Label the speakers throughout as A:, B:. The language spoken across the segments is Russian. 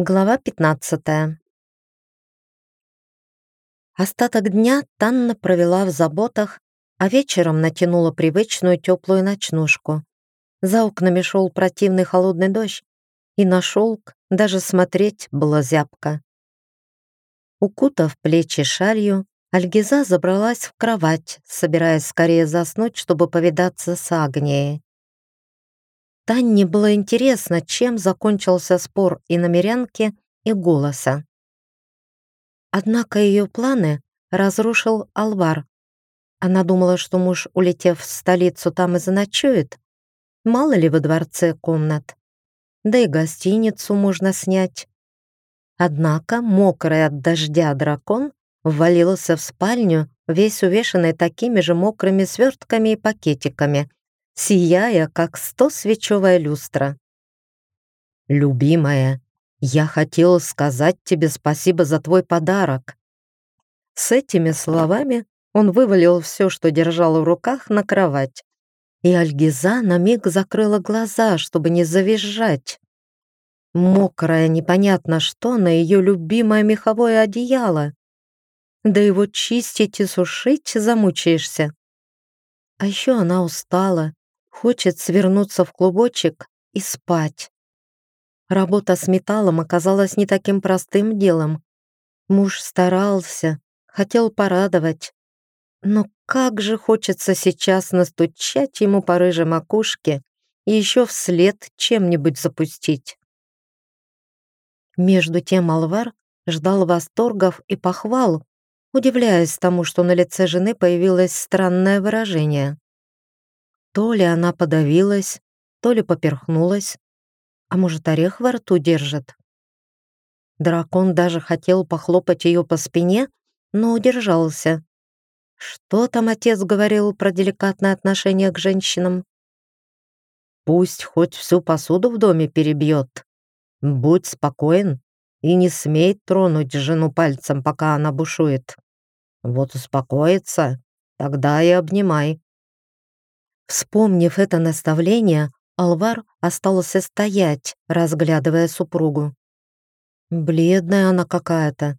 A: Глава 15 Остаток дня Танна провела в заботах, а вечером натянула привычную теплую ночнушку. За окнами шел противный холодный дождь, и на шелк даже смотреть было зябко. Укутав плечи шалью, Альгиза забралась в кровать, собираясь скорее заснуть, чтобы повидаться с Агнией. Танне было интересно, чем закончился спор и намерянки, и голоса. Однако ее планы разрушил Алвар. Она думала, что муж, улетев в столицу, там и заночует. Мало ли во дворце комнат. Да и гостиницу можно снять. Однако мокрый от дождя дракон ввалился в спальню, весь увешанный такими же мокрыми свертками и пакетиками, сияя, как сто свечевая люстра. «Любимая, я хотел сказать тебе спасибо за твой подарок». С этими словами он вывалил все, что держал в руках, на кровать. И Альгиза на миг закрыла глаза, чтобы не завизжать. Мокрая, непонятно что, на ее любимое меховое одеяло. Да его чистить и сушить замучаешься. А еще она устала, Хочет свернуться в клубочек и спать. Работа с металлом оказалась не таким простым делом. Муж старался, хотел порадовать. Но как же хочется сейчас настучать ему по рыжей макушке и еще вслед чем-нибудь запустить. Между тем Алвар ждал восторгов и похвал, удивляясь тому, что на лице жены появилось странное выражение. То ли она подавилась, то ли поперхнулась, а может, орех во рту держит. Дракон даже хотел похлопать ее по спине, но удержался. Что там отец говорил про деликатное отношение к женщинам? Пусть хоть всю посуду в доме перебьет. Будь спокоен и не смей тронуть жену пальцем, пока она бушует. Вот успокоится, тогда и обнимай. Вспомнив это наставление, Алвар остался стоять, разглядывая супругу. Бледная она какая-то,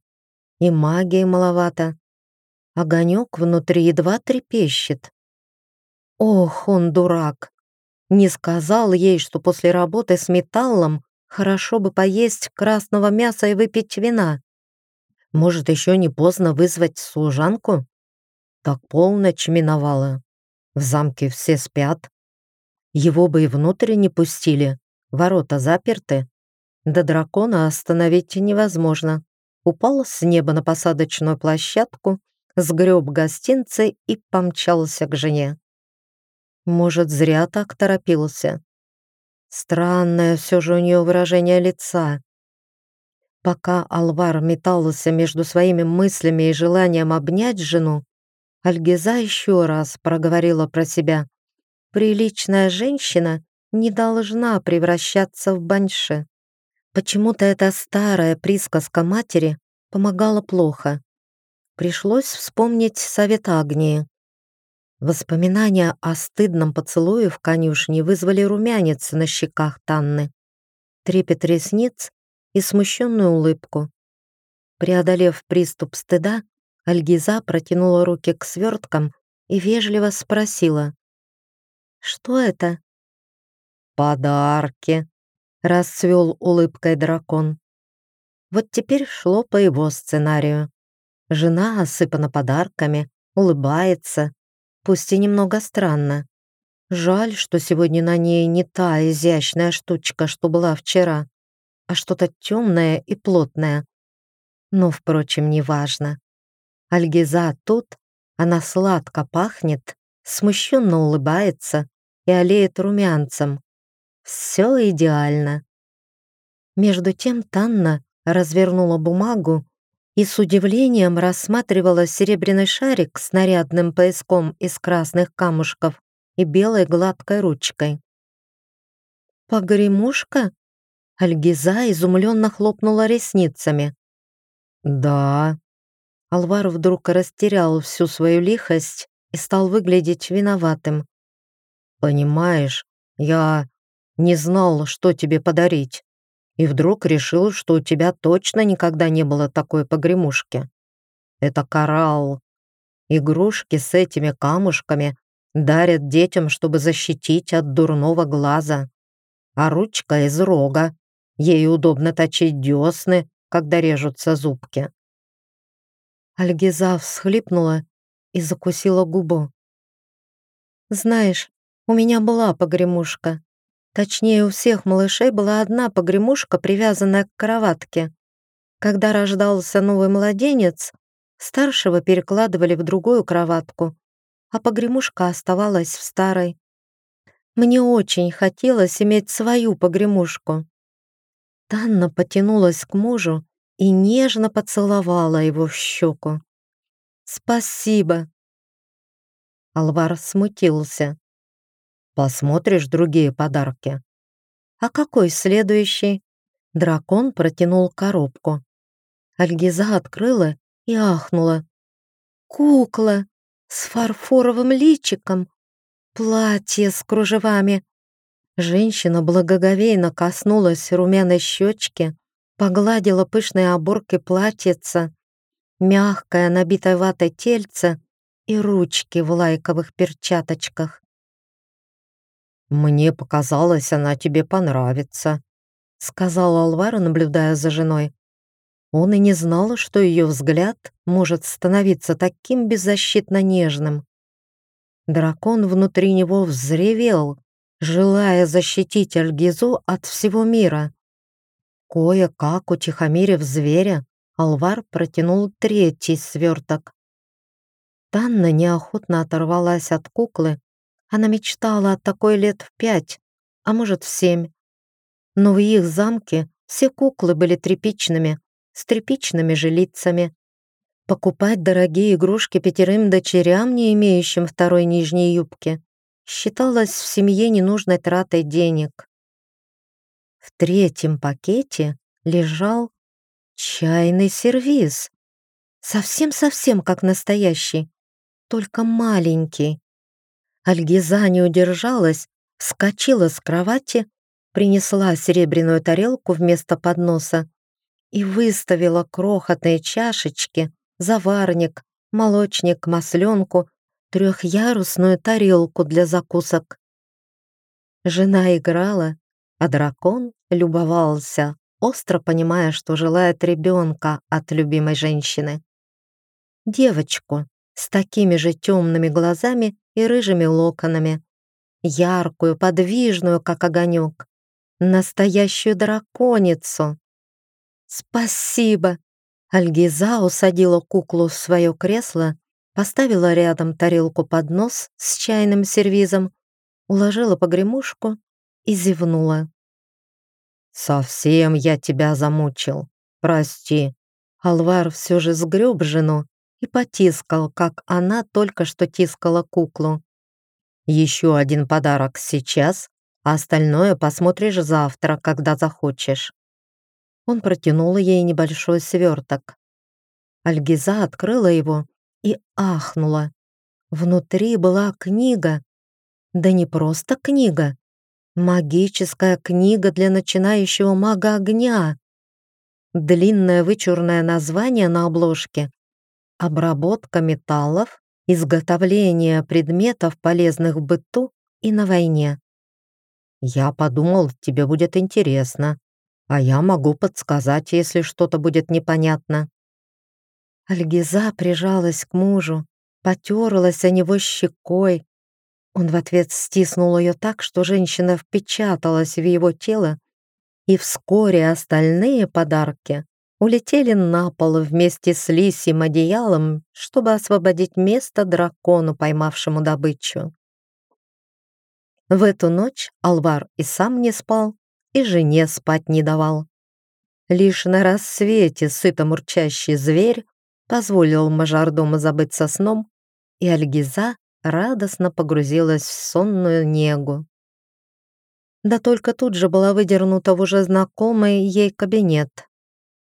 A: и магии маловато. Огонек внутри едва трепещет. Ох, он дурак. Не сказал ей, что после работы с металлом хорошо бы поесть красного мяса и выпить вина. Может, еще не поздно вызвать служанку? Так полночь миновала. В замке все спят. Его бы и внутрь не пустили. Ворота заперты. До дракона остановить невозможно. Упал с неба на посадочную площадку, сгреб гостинцы и помчался к жене. Может, зря так торопился. Странное все же у нее выражение лица. Пока Алвар метался между своими мыслями и желанием обнять жену, Альгиза еще раз проговорила про себя. Приличная женщина не должна превращаться в баньше. Почему-то эта старая присказка матери помогала плохо. Пришлось вспомнить совет Агнии. Воспоминания о стыдном поцелуе в конюшне вызвали румянец на щеках Танны, трепет ресниц и смущенную улыбку. Преодолев приступ стыда, Альгиза протянула руки к сверткам и вежливо спросила. «Что это?» «Подарки», — расцвел улыбкой дракон. Вот теперь шло по его сценарию. Жена осыпана подарками, улыбается, пусть и немного странно. Жаль, что сегодня на ней не та изящная штучка, что была вчера, а что-то темное и плотное. Но, впрочем, неважно. Альгиза тут, она сладко пахнет, смущенно улыбается и олеет румянцем. Все идеально. Между тем Танна развернула бумагу и с удивлением рассматривала серебряный шарик с нарядным пояском из красных камушков и белой гладкой ручкой. «Погремушка?» Альгиза изумленно хлопнула ресницами. «Да», Алвар вдруг растерял всю свою лихость и стал выглядеть виноватым. «Понимаешь, я не знал, что тебе подарить. и вдруг решил, что у тебя точно никогда не было такой погремушки. Это коралл. Игрушки с этими камушками дарят детям, чтобы защитить от дурного глаза. А ручка из рога. Ей удобно точить десны, когда режутся зубки. Альгиза всхлипнула и закусила губу. «Знаешь, у меня была погремушка. Точнее, у всех малышей была одна погремушка, привязанная к кроватке. Когда рождался новый младенец, старшего перекладывали в другую кроватку, а погремушка оставалась в старой. Мне очень хотелось иметь свою погремушку. Танна потянулась к мужу и нежно поцеловала его в щеку. «Спасибо!» Алвар смутился. «Посмотришь другие подарки?» «А какой следующий?» Дракон протянул коробку. Альгиза открыла и ахнула. «Кукла с фарфоровым личиком, платье с кружевами». Женщина благоговейно коснулась румяной щечки, погладила пышные оборки платьица, мягкое, набитое ватой тельце и ручки в лайковых перчаточках. «Мне показалось, она тебе понравится», — сказал Алвара, наблюдая за женой. Он и не знал, что ее взгляд может становиться таким беззащитно нежным. Дракон внутри него взревел, желая защитить Альгизу от всего мира. Кое-как утихомирив зверя, Алвар протянул третий сверток. Танна неохотно оторвалась от куклы. Она мечтала о такой лет в пять, а может в семь. Но в их замке все куклы были тряпичными, с тряпичными же лицами. Покупать дорогие игрушки пятерым дочерям, не имеющим второй нижней юбки, считалось в семье ненужной тратой денег. В третьем пакете лежал чайный сервиз. Совсем-совсем как настоящий, только маленький. Альгиза не удержалась, вскочила с кровати, принесла серебряную тарелку вместо подноса и выставила крохотные чашечки, заварник, молочник, масленку, трехъярусную тарелку для закусок. Жена играла, а дракон любовался, остро понимая, что желает ребенка от любимой женщины. Девочку с такими же темными глазами и рыжими локонами, яркую, подвижную, как огонек, настоящую драконицу. «Спасибо!» Альгиза усадила куклу в свое кресло, поставила рядом тарелку-поднос с чайным сервизом, уложила погремушку и зевнула. «Совсем я тебя замучил. Прости». Алвар все же сгреб жену и потискал, как она только что тискала куклу. «Еще один подарок сейчас, а остальное посмотришь завтра, когда захочешь». Он протянул ей небольшой сверток. Альгиза открыла его и ахнула. Внутри была книга. Да не просто книга, Магическая книга для начинающего мага огня. Длинное вычурное название на обложке. Обработка металлов, изготовление предметов, полезных в быту и на войне. Я подумал, тебе будет интересно, а я могу подсказать, если что-то будет непонятно. Альгиза прижалась к мужу, потерлась о него щекой, он в ответ стиснул ее так, что женщина впечаталась в его тело, и вскоре остальные подарки улетели на пол вместе с лисьим одеялом, чтобы освободить место дракону, поймавшему добычу. В эту ночь Алвар и сам не спал, и жене спать не давал. Лишь на рассвете сыто мурчащий зверь позволил мажордому забыться сном, и Альгиза радостно погрузилась в сонную негу. Да только тут же была выдернута в уже знакомый ей кабинет.